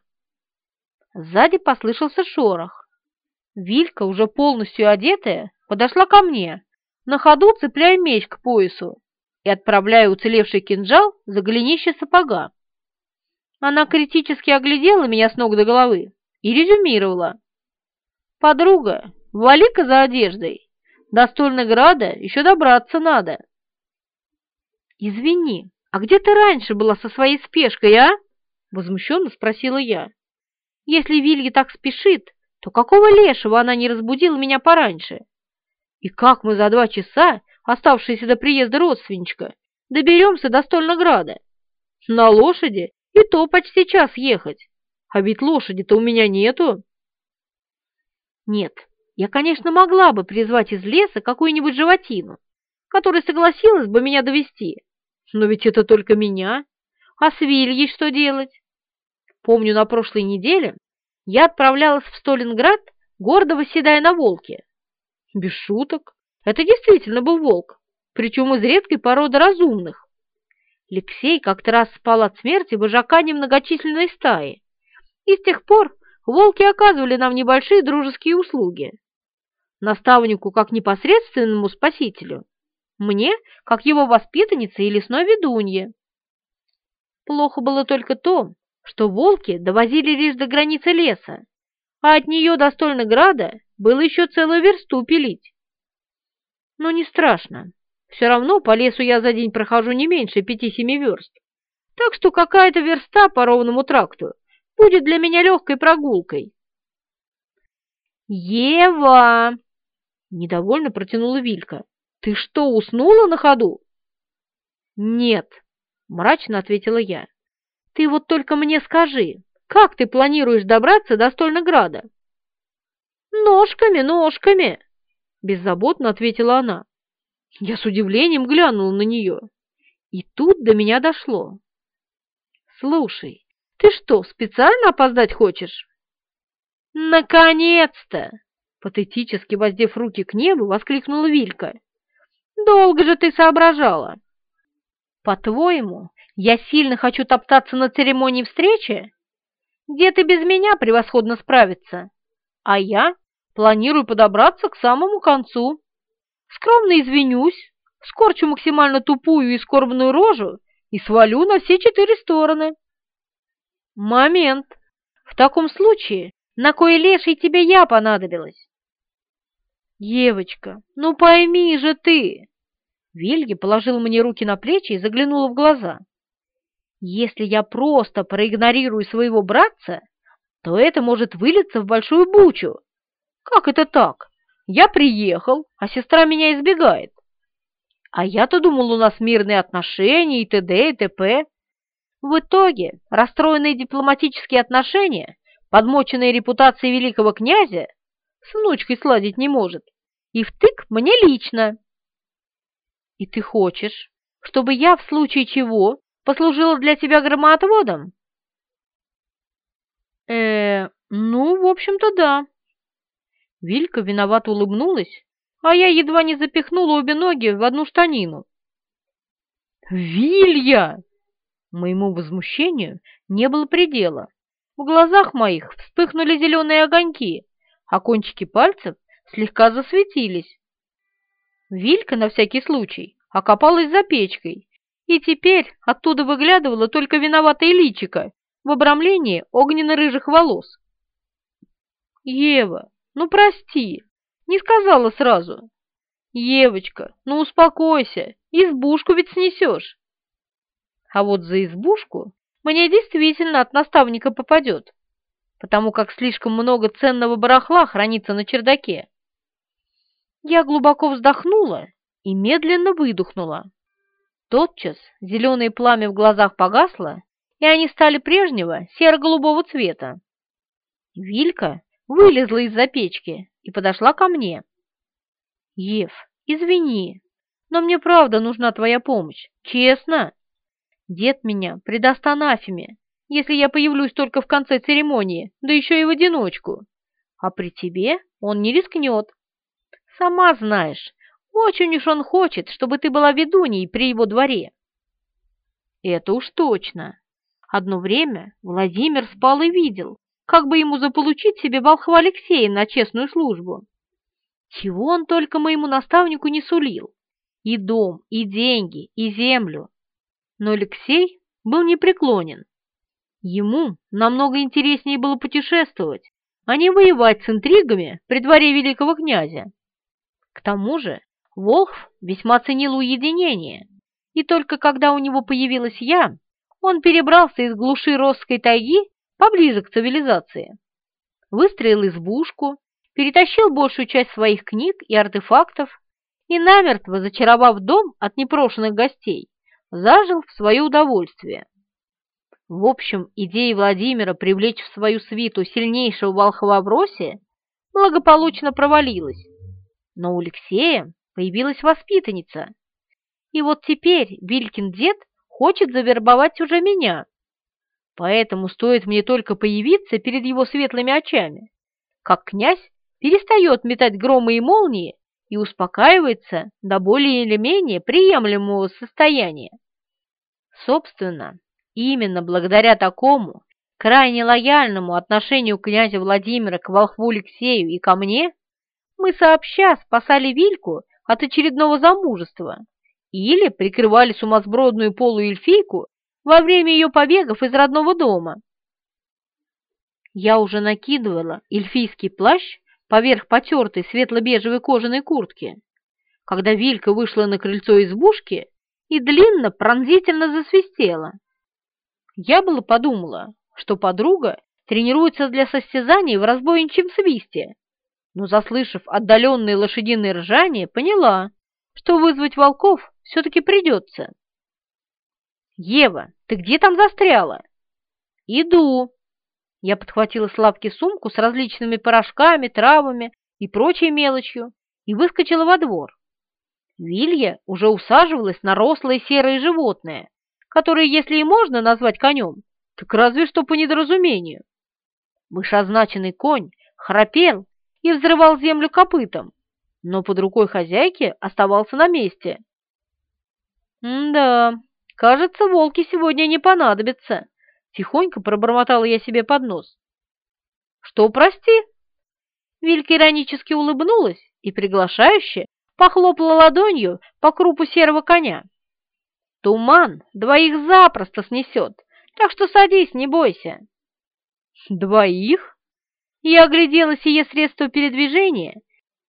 Сзади послышался шорох. Вилька, уже полностью одетая, подошла ко мне, на ходу цепляя меч к поясу и отправляя уцелевший кинжал за голенище сапога. Она критически оглядела меня с ног до головы и резюмировала. «Подруга, вали-ка за одеждой. До Стольнограда еще добраться надо». «Извини, а где ты раньше была со своей спешкой, а?» — возмущенно спросила я. «Если Вилья так спешит, то какого лешего она не разбудила меня пораньше? И как мы за два часа оставшиеся до приезда родственничка, доберемся до Стольнограда. На лошади и то почти час ехать, а ведь лошади-то у меня нету. Нет, я, конечно, могла бы призвать из леса какую-нибудь животину, которая согласилась бы меня довести, но ведь это только меня, а с Вильей что делать? Помню, на прошлой неделе я отправлялась в Сталинград, гордо восседая на волке. Без шуток, это действительно был волк, причем из редкой породы разумных. Алексей как-то раз спал от смерти вожака немногочисленной стаи, и с тех пор волки оказывали нам небольшие дружеские услуги. Наставнику как непосредственному спасителю, мне как его воспитаннице и лесной ведунье. Плохо было только то, что волки довозили лишь до границы леса, а от нее до Стольнограда было еще целую версту пилить. Но не страшно. Все равно по лесу я за день прохожу не меньше пяти-семи верст. Так что какая-то верста по ровному тракту будет для меня легкой прогулкой. «Ева!» — недовольно протянула Вилька. «Ты что, уснула на ходу?» «Нет», — мрачно ответила я. «Ты вот только мне скажи, как ты планируешь добраться до Стольнограда?» «Ножками, ножками!» — беззаботно ответила она. Я с удивлением глянула на нее. И тут до меня дошло. «Слушай, ты что, специально опоздать хочешь?» «Наконец-то!» — патетически воздев руки к небу, воскликнула Вилька. «Долго же ты соображала!» «По-твоему, я сильно хочу топтаться на церемонии встречи? Где ты без меня превосходно справиться, а я планирую подобраться к самому концу. Скромно извинюсь, скорчу максимально тупую и скорбную рожу и свалю на все четыре стороны». «Момент! В таком случае на кой леший тебе я понадобилась? Девочка, ну пойми же ты! Вильги положил мне руки на плечи и заглянула в глаза. Если я просто проигнорирую своего братца, то это может вылиться в большую бучу. Как это так? Я приехал, а сестра меня избегает. А я-то думал, у нас мирные отношения и т.д. и т.п. В итоге расстроенные дипломатические отношения подмоченная репутацией великого князя, с внучкой сладить не может, и втык мне лично. И ты хочешь, чтобы я в случае чего послужила для тебя громоотводом? э ну, в общем-то, да. Вилька виновато улыбнулась, а я едва не запихнула обе ноги в одну штанину. «Вилья!» Моему возмущению не было предела. В глазах моих вспыхнули зеленые огоньки, а кончики пальцев слегка засветились. Вилька на всякий случай окопалась за печкой, и теперь оттуда выглядывала только виноватая личика в обрамлении огненно-рыжих волос. «Ева, ну прости, не сказала сразу. Евочка, ну успокойся, избушку ведь снесешь». А вот за избушку мне действительно от наставника попадет, потому как слишком много ценного барахла хранится на чердаке. Я глубоко вздохнула и медленно выдохнула. Тотчас зеленое пламя в глазах погасло, и они стали прежнего серо-голубого цвета. Вилька вылезла из-за печки и подошла ко мне. «Ев, извини, но мне правда нужна твоя помощь, честно!» Дед меня предаст анафеме, если я появлюсь только в конце церемонии, да еще и в одиночку. А при тебе он не рискнет. Сама знаешь, очень уж он хочет, чтобы ты была ведуней при его дворе. Это уж точно. Одно время Владимир спал и видел, как бы ему заполучить себе волхва Алексея на честную службу. Чего он только моему наставнику не сулил. И дом, и деньги, и землю но Алексей был непреклонен. Ему намного интереснее было путешествовать, а не воевать с интригами при дворе великого князя. К тому же Волхв весьма ценил уединение, и только когда у него появилась я, он перебрался из глуши Росской тайги поближе к цивилизации. Выстроил избушку, перетащил большую часть своих книг и артефактов и, намертво зачаровав дом от непрошенных гостей, зажил в свое удовольствие. В общем, идея Владимира привлечь в свою свиту сильнейшего волхва Броси благополучно провалилась, но у Алексея появилась воспитанница. И вот теперь Вилькин дед хочет завербовать уже меня. Поэтому стоит мне только появиться перед его светлыми очами, как князь перестает метать громы и молнии и успокаивается до более или менее приемлемого состояния. Собственно, именно благодаря такому крайне лояльному отношению князя Владимира к волхву Алексею и ко мне мы сообща спасали Вильку от очередного замужества или прикрывали сумасбродную полуэльфийку во время ее побегов из родного дома. Я уже накидывала эльфийский плащ поверх потертой светло-бежевой кожаной куртки, когда Вилька вышла на крыльцо избушки и длинно пронзительно засвистела. Я было подумала, что подруга тренируется для состязаний в разбойничьем свисте, но, заслышав отдаленные лошадиные ржания, поняла, что вызвать волков все-таки придется. «Ева, ты где там застряла?» «Иду!» Я подхватила с лавки сумку с различными порошками, травами и прочей мелочью и выскочила во двор. Вилья уже усаживалась на рослое серое животное, которое, если и можно назвать конем, так разве что по недоразумению. Вышеозначенный конь храпел и взрывал землю копытом, но под рукой хозяйки оставался на месте. «Да, кажется, волки сегодня не понадобятся», — тихонько пробормотала я себе под нос. «Что, прости?» Вилька иронически улыбнулась и приглашающе похлопала ладонью по крупу серого коня. «Туман двоих запросто снесет, так что садись, не бойся». «Двоих?» Я оглядела сие средство передвижения,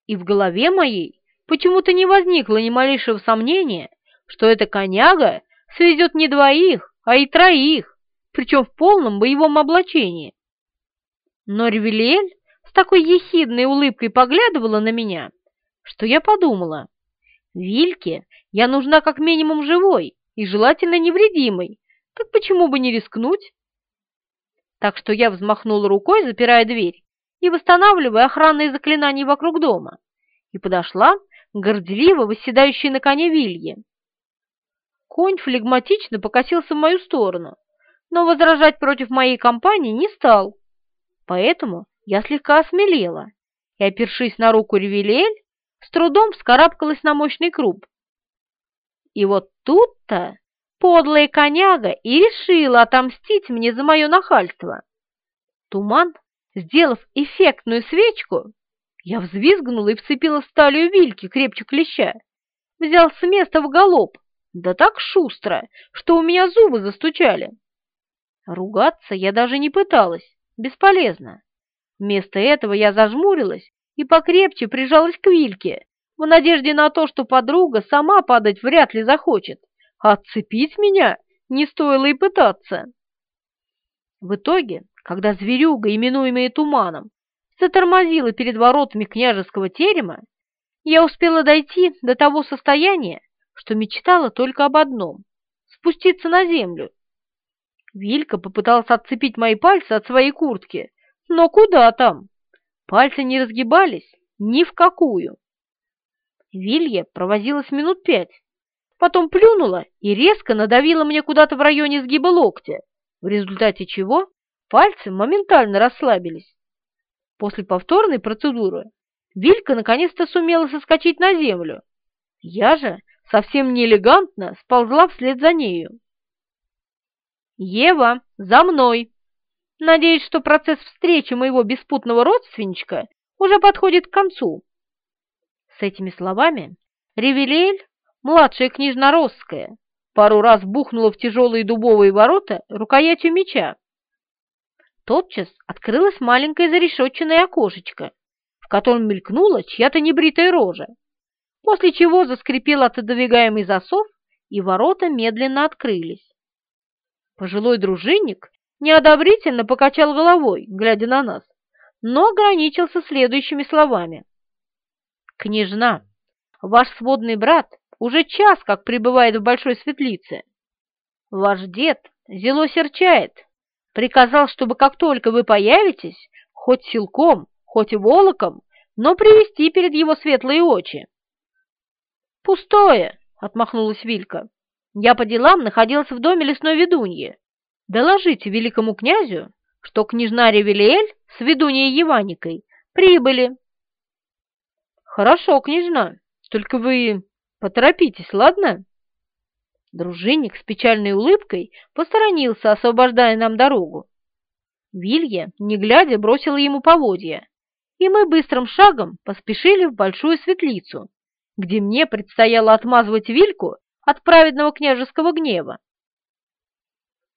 и в голове моей почему-то не возникло ни малейшего сомнения, что эта коняга свезет не двоих, а и троих, причем в полном боевом облачении. Но Ревелиэль с такой ехидной улыбкой поглядывала на меня, что я подумала, Вильке я нужна как минимум живой и желательно невредимой, так почему бы не рискнуть? Так что я взмахнула рукой, запирая дверь и восстанавливая охранные заклинания вокруг дома, и подошла горделиво восседающей на коне Вилье. Конь флегматично покосился в мою сторону, но возражать против моей компании не стал, поэтому я слегка осмелела и, опершись на руку Ревелиэль, с трудом вскарабкалась на мощный круп. И вот тут-то подлая коняга и решила отомстить мне за мое нахальство. Туман, сделав эффектную свечку, я взвизгнула и вцепила в талию вильки крепче клеща, взял с места в галоп, да так шустро, что у меня зубы застучали. Ругаться я даже не пыталась, бесполезно. Вместо этого я зажмурилась и покрепче прижалась к Вильке, в надежде на то, что подруга сама падать вряд ли захочет, отцепить меня не стоило и пытаться. В итоге, когда зверюга, именуемая Туманом, затормозила перед воротами княжеского терема, я успела дойти до того состояния, что мечтала только об одном — спуститься на землю. Вилька попытался отцепить мои пальцы от своей куртки, но куда там? Пальцы не разгибались ни в какую. Вилья провозилась минут пять, потом плюнула и резко надавила мне куда-то в районе сгиба локтя, в результате чего пальцы моментально расслабились. После повторной процедуры Вилька наконец-то сумела соскочить на землю. Я же совсем неэлегантно сползла вслед за нею. «Ева, за мной!» Надеюсь, что процесс встречи моего беспутного родственничка уже подходит к концу. С этими словами Ревелель, младшая княжна Росская, пару раз бухнула в тяжелые дубовые ворота рукоятью меча. Тотчас открылось маленькое зарешетченное окошечко, в котором мелькнула чья-то небритая рожа, после чего заскрипел отодвигаемый засов, и ворота медленно открылись. Пожилой дружинник неодобрительно покачал головой, глядя на нас, но ограничился следующими словами. «Княжна, ваш сводный брат уже час как пребывает в большой светлице. Ваш дед зело серчает, приказал, чтобы как только вы появитесь, хоть силком, хоть волоком, но привести перед его светлые очи». «Пустое!» — отмахнулась Вилька. «Я по делам находился в доме лесной ведуньи, доложите великому князю, что княжна Ревелиэль с ведуньей Еваникой прибыли. Хорошо, княжна, только вы поторопитесь, ладно? Дружинник с печальной улыбкой посторонился, освобождая нам дорогу. Вилья, не глядя, бросила ему поводья, и мы быстрым шагом поспешили в большую светлицу, где мне предстояло отмазывать Вильку от праведного княжеского гнева.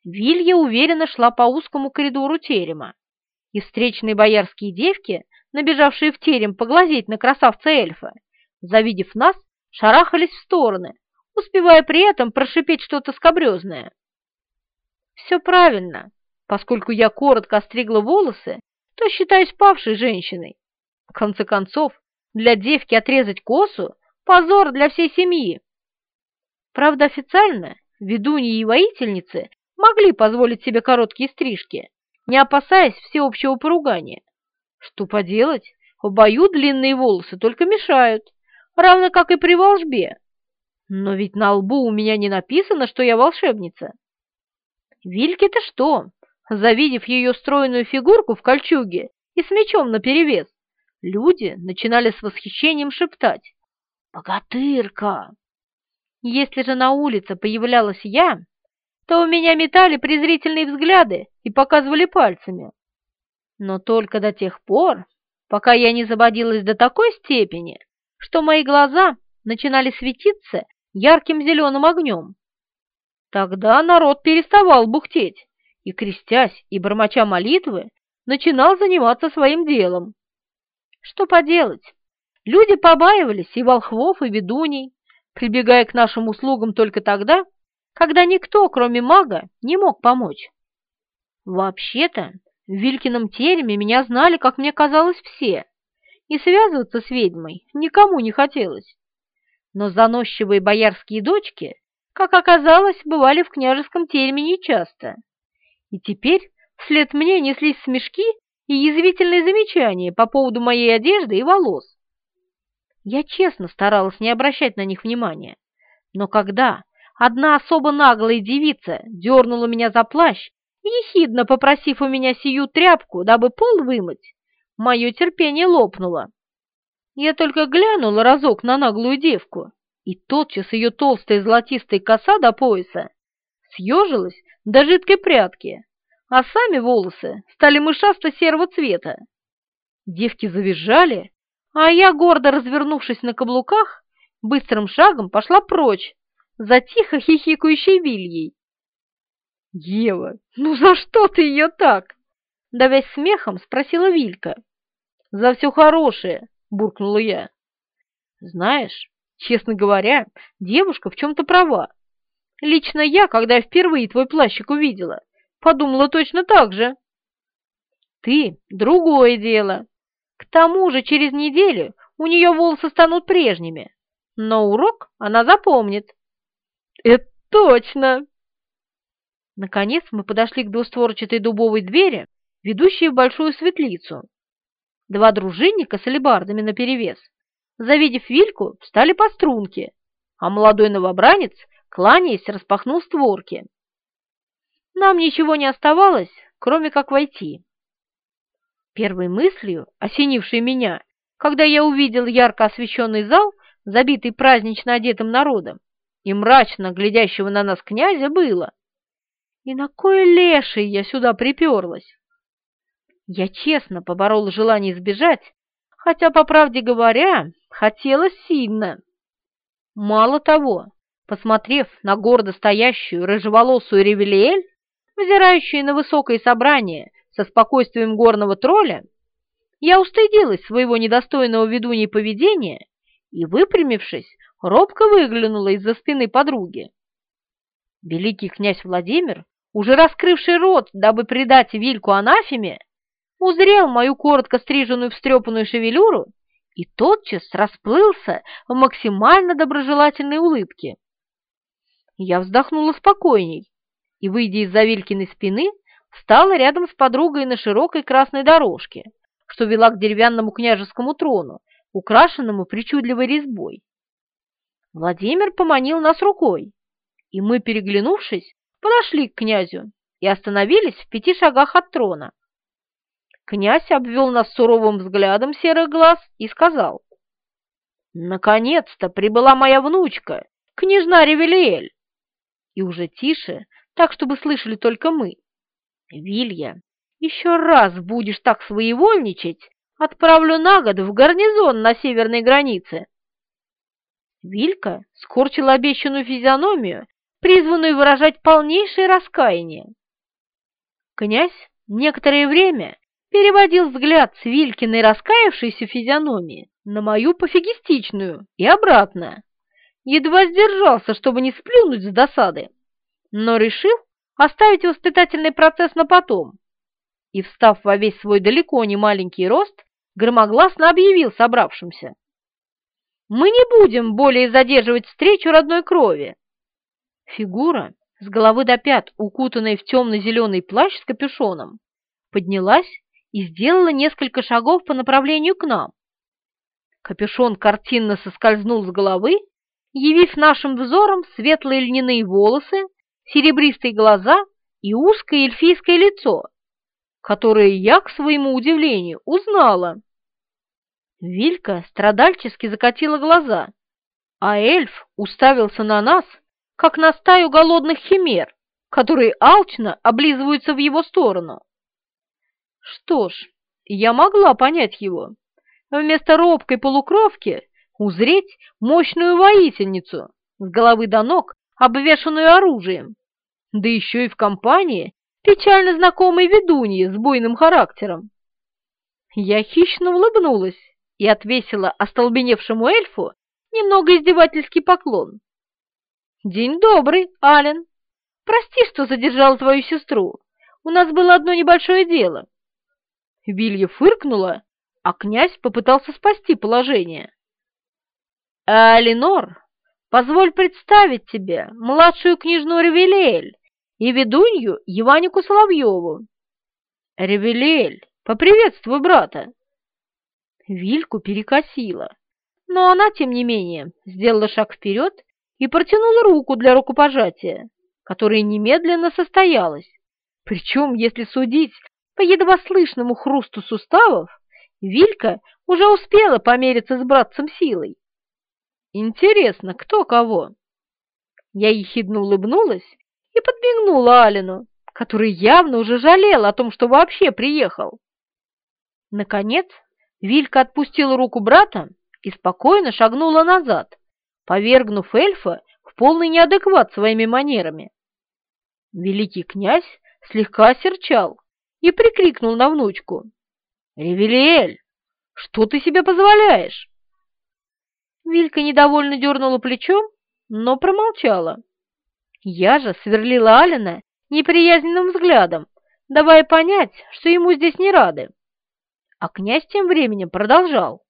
Вилья уверенно шла по узкому коридору терема, и встречные боярские девки, набежавшие в терем поглазеть на красавца эльфа, завидев нас, шарахались в стороны, успевая при этом прошипеть что-то скобрезное. Все правильно, поскольку я коротко остригла волосы, то считаюсь павшей женщиной. В конце концов, для девки отрезать косу – позор для всей семьи. Правда, официально ведуньи и воительницы могли позволить себе короткие стрижки, не опасаясь всеобщего поругания. Что поделать, в бою длинные волосы только мешают, равно как и при волжбе. Но ведь на лбу у меня не написано, что я волшебница. Вильке-то что, завидев ее стройную фигурку в кольчуге и с мечом наперевес, люди начинали с восхищением шептать «Богатырка!». Если же на улице появлялась я, то у меня метали презрительные взгляды и показывали пальцами. Но только до тех пор, пока я не забодилась до такой степени, что мои глаза начинали светиться ярким зеленым огнем. Тогда народ переставал бухтеть и, крестясь и бормоча молитвы, начинал заниматься своим делом. Что поделать, люди побаивались и волхвов, и ведуней, прибегая к нашим услугам только тогда, когда никто, кроме мага, не мог помочь. Вообще-то, в Вилькином тереме меня знали, как мне казалось, все, и связываться с ведьмой никому не хотелось. Но заносчивые боярские дочки, как оказалось, бывали в княжеском тереме нечасто. И теперь вслед мне неслись смешки и язвительные замечания по поводу моей одежды и волос. Я честно старалась не обращать на них внимания, но когда одна особо наглая девица дернула меня за плащ, ехидно попросив у меня сию тряпку, дабы пол вымыть, мое терпение лопнуло. Я только глянула разок на наглую девку, и тотчас ее толстая золотистая коса до пояса съежилась до жидкой прядки, а сами волосы стали мышасто-серого цвета. Девки завизжали, а я, гордо развернувшись на каблуках, быстрым шагом пошла прочь, за тихо хихикающей Вильей. «Ева, ну за что ты ее так?» Давясь смехом, спросила Вилька. «За все хорошее», — буркнула я. «Знаешь, честно говоря, девушка в чем-то права. Лично я, когда впервые твой плащик увидела, подумала точно так же». «Ты — другое дело. К тому же через неделю у нее волосы станут прежними, но урок она запомнит». «Это точно!» Наконец мы подошли к двустворчатой дубовой двери, ведущей в большую светлицу. Два дружинника с алебардами наперевес, завидев Вильку, встали по струнке, а молодой новобранец, кланяясь, распахнул створки. Нам ничего не оставалось, кроме как войти. Первой мыслью, осенившей меня, когда я увидел ярко освещенный зал, забитый празднично одетым народом, и мрачно глядящего на нас князя, было — и на кое леший я сюда приперлась? Я честно поборола желание сбежать, хотя, по правде говоря, хотела сильно. Мало того, посмотрев на гордо стоящую рыжеволосую Ревелиэль, взирающую на высокое собрание со спокойствием горного тролля, я устыдилась своего недостойного ведунья поведения и, выпрямившись, робко выглянула из-за спины подруги. Великий князь Владимир уже раскрывший рот, дабы предать Вильку анафеме, узрел мою коротко стриженную встрепанную шевелюру и тотчас расплылся в максимально доброжелательной улыбке. Я вздохнула спокойней и, выйдя из-за Вилькиной спины, встала рядом с подругой на широкой красной дорожке, что вела к деревянному княжескому трону, украшенному причудливой резьбой. Владимир поманил нас рукой, и мы, переглянувшись, подошли к князю и остановились в пяти шагах от трона. Князь обвел нас суровым взглядом серых глаз и сказал, «Наконец-то прибыла моя внучка, княжна Ревелиэль!» И уже тише, так, чтобы слышали только мы. «Вилья, еще раз будешь так своевольничать, отправлю на год в гарнизон на северной границе». Вилька скорчила обещанную физиономию призванную выражать полнейшее раскаяние. Князь некоторое время переводил взгляд с Вилькиной раскаявшейся физиономии на мою пофигистичную и обратно, едва сдержался, чтобы не сплюнуть с досады, но решил оставить воспитательный процесс на потом. И, встав во весь свой далеко не маленький рост, громогласно объявил собравшимся. «Мы не будем более задерживать встречу родной крови». Фигура, с головы до пят, укутанная в темно-зеленый плащ с капюшоном, поднялась и сделала несколько шагов по направлению к нам. Капюшон картинно соскользнул с головы, явив нашим взором светлые льняные волосы, серебристые глаза и узкое эльфийское лицо, которое я, к своему удивлению, узнала. Вилька страдальчески закатила глаза, а эльф уставился на нас, как на стаю голодных химер, которые алчно облизываются в его сторону. Что ж, я могла понять его. Вместо робкой полукровки узреть мощную воительницу, с головы до ног обвешанную оружием, да еще и в компании печально знакомой ведуньи с буйным характером. Я хищно улыбнулась и отвесила остолбеневшему эльфу немного издевательский поклон. «День добрый, Ален. Прости, что задержал твою сестру. У нас было одно небольшое дело». Вилья фыркнула, а князь попытался спасти положение. «Алинор, позволь представить тебе младшую княжну Ревелиэль и ведунью Еванику Соловьеву». «Ревелиэль, поприветствуй брата!» Вильку перекосила, но она, тем не менее, сделала шаг вперед и протянула руку для рукопожатия, которое немедленно состоялось. Причем, если судить по едва слышному хрусту суставов, Вилька уже успела помериться с братцем силой. Интересно, кто кого? Я ехидно улыбнулась и подмигнула Алину, который явно уже жалел о том, что вообще приехал. Наконец, Вилька отпустила руку брата и спокойно шагнула назад, повергнув эльфа в полный неадекват своими манерами. Великий князь слегка осерчал и прикрикнул на внучку. «Ревелиэль, что ты себе позволяешь?» Вилька недовольно дернула плечом, но промолчала. Я же сверлила Алина неприязненным взглядом, давая понять, что ему здесь не рады. А князь тем временем продолжал.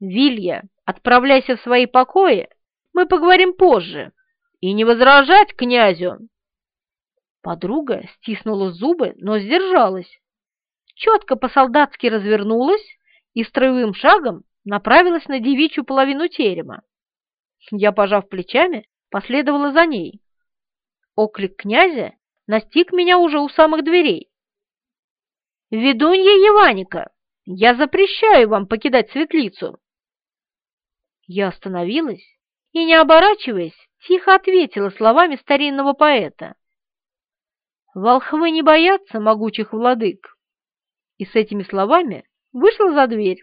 «Вилья, отправляйся в свои покои, мы поговорим позже, и не возражать князю!» Подруга стиснула зубы, но сдержалась. Четко по-солдатски развернулась и строевым шагом направилась на девичью половину терема. Я, пожав плечами, последовала за ней. Оклик князя настиг меня уже у самых дверей. «Ведунья Еваника, я запрещаю вам покидать светлицу!» Я остановилась и, не оборачиваясь, тихо ответила словами старинного поэта. «Волхвы не боятся могучих владык!» И с этими словами вышла за дверь.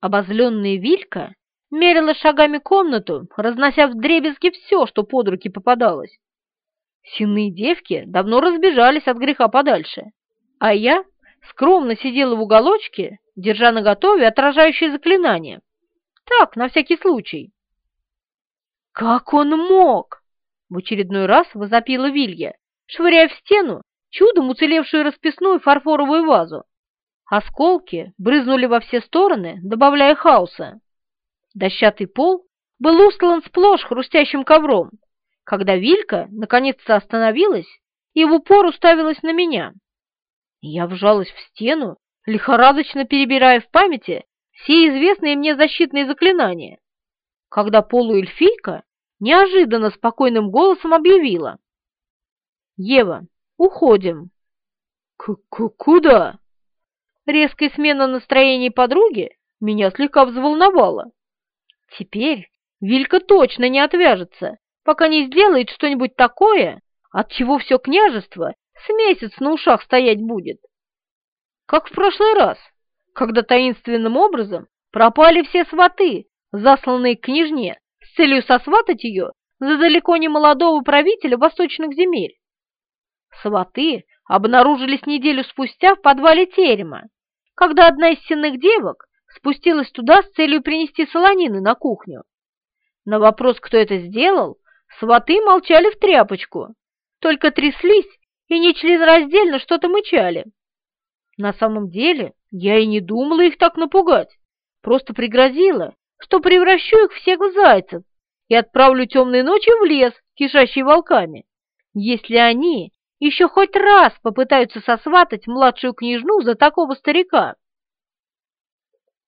Обозленная Вилька мерила шагами комнату, разнося в дребезги все, что под руки попадалось. Синые девки давно разбежались от греха подальше, а я скромно сидела в уголочке, держа наготове отражающее заклинание. Так, на всякий случай. «Как он мог?» — в очередной раз возопила Вилья, швыряя в стену чудом уцелевшую расписную фарфоровую вазу. Осколки брызнули во все стороны, добавляя хаоса. Дощатый пол был устлан сплошь хрустящим ковром, когда Вилька наконец-то остановилась и в упор уставилась на меня. Я вжалась в стену, лихорадочно перебирая в памяти все известные мне защитные заклинания, когда полуэльфийка неожиданно спокойным голосом объявила. «Ева, уходим». К -к «Куда?» Резкая смена настроения подруги меня слегка взволновала. Теперь Вилька точно не отвяжется, пока не сделает что-нибудь такое, от чего все княжество с месяц на ушах стоять будет. Как в прошлый раз, когда таинственным образом пропали все сваты, засланные к княжне, с целью сосватать ее за далеко не молодого правителя восточных земель. Сваты обнаружились неделю спустя в подвале терема, когда одна из сенных девок спустилась туда с целью принести солонины на кухню. На вопрос, кто это сделал, сваты молчали в тряпочку, только тряслись и нечленораздельно что-то мычали. На самом деле я и не думала их так напугать, просто пригрозила, что превращу их всех в зайцев и отправлю темной ночью в лес, кишащий волками, если они еще хоть раз попытаются сосватать младшую княжну за такого старика.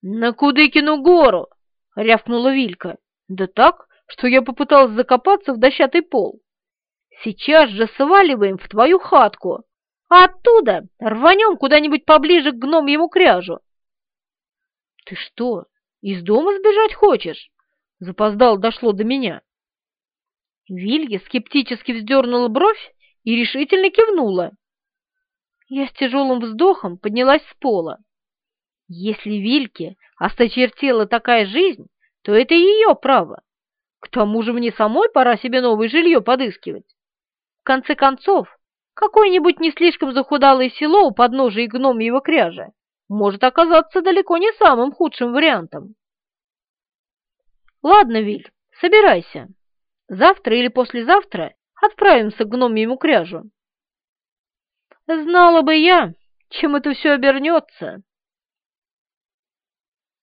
«На Кудыкину гору!» — рявкнула Вилька. «Да так, что я попыталась закопаться в дощатый пол. Сейчас же сваливаем в твою хатку, а оттуда рванем куда-нибудь поближе к гномьему кряжу». «Ты что, из дома сбежать хочешь?» Запоздал дошло до меня. Вилья скептически вздернула бровь и решительно кивнула. Я с тяжелым вздохом поднялась с пола. Если Вильке осточертела такая жизнь, то это ее право. К тому же мне самой пора себе новое жилье подыскивать. В конце концов, какое-нибудь не слишком захудалое село у подножия гномьего кряжа может оказаться далеко не самым худшим вариантом. Ладно, Виль, собирайся. Завтра или послезавтра отправимся к гномьему кряжу. Знала бы я, чем это все обернется.